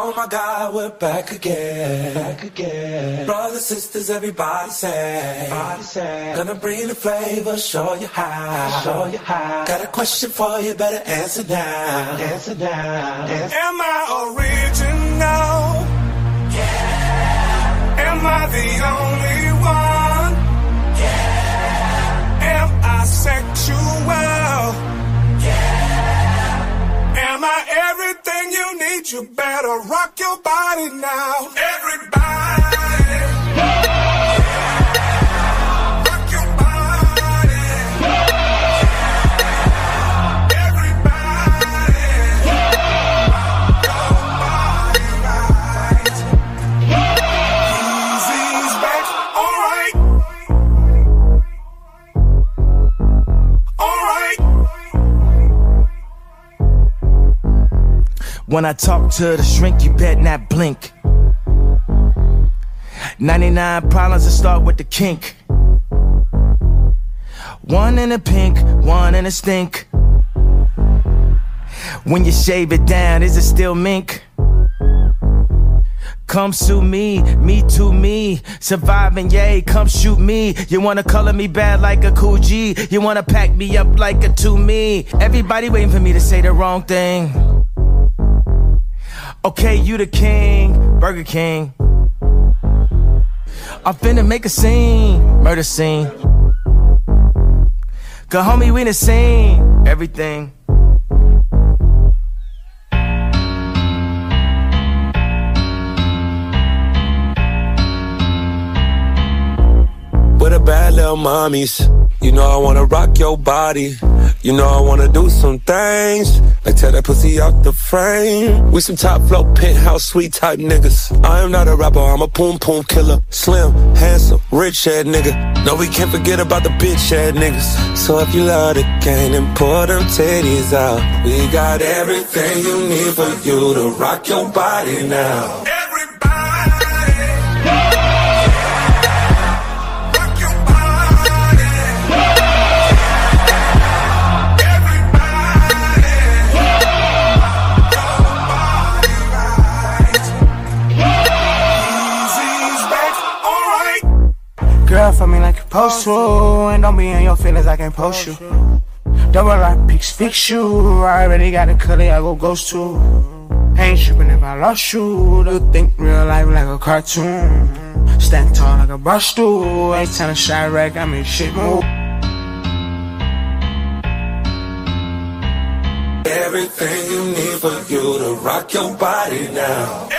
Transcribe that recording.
Oh my God, we're back again. Back again. Brothers, sisters, everybody say. Everybody say. Gonna bring the flavor, show you how. Show you how. Got a question for you, better answer now. Answer now. Answer. Am I original? Yeah. Am I the only one? You better rock your body now. When I talk to the shrink, you bet not blink. 99 problems that start with the kink. One in a pink, one in a stink. When you shave it down, is it still mink? Come sue me, me to me. Surviving, yay, come shoot me. You wanna color me bad like a cool G. You wanna pack me up like a to me. Everybody waiting for me to say the wrong thing. Okay, you the king, Burger King. I'm finna make a scene, murder scene. Cause homie, we done seen everything. With a bad little mommies. You know I wanna rock your body. You know I wanna do some things. Like tear that pussy out the frame. We some top flow penthouse sweet type niggas. I am not a rapper, I'm a poom poom killer. Slim, handsome, rich head nigga. No, we can't forget about the bitch head niggas. So if you love the game, then pour them titties out. We got everything you need for you to rock your body now. Girl, for me like you supposed to. And don't be in your feelings, I can't post you. Double like pics, fix you. I already got a color, I go ghost to. Ain't tripping if I lost you. To think real life like a cartoon. Stand tall like a brush stool. Ain't to shine rack, I mean shit move. Everything you need for you to rock your body now.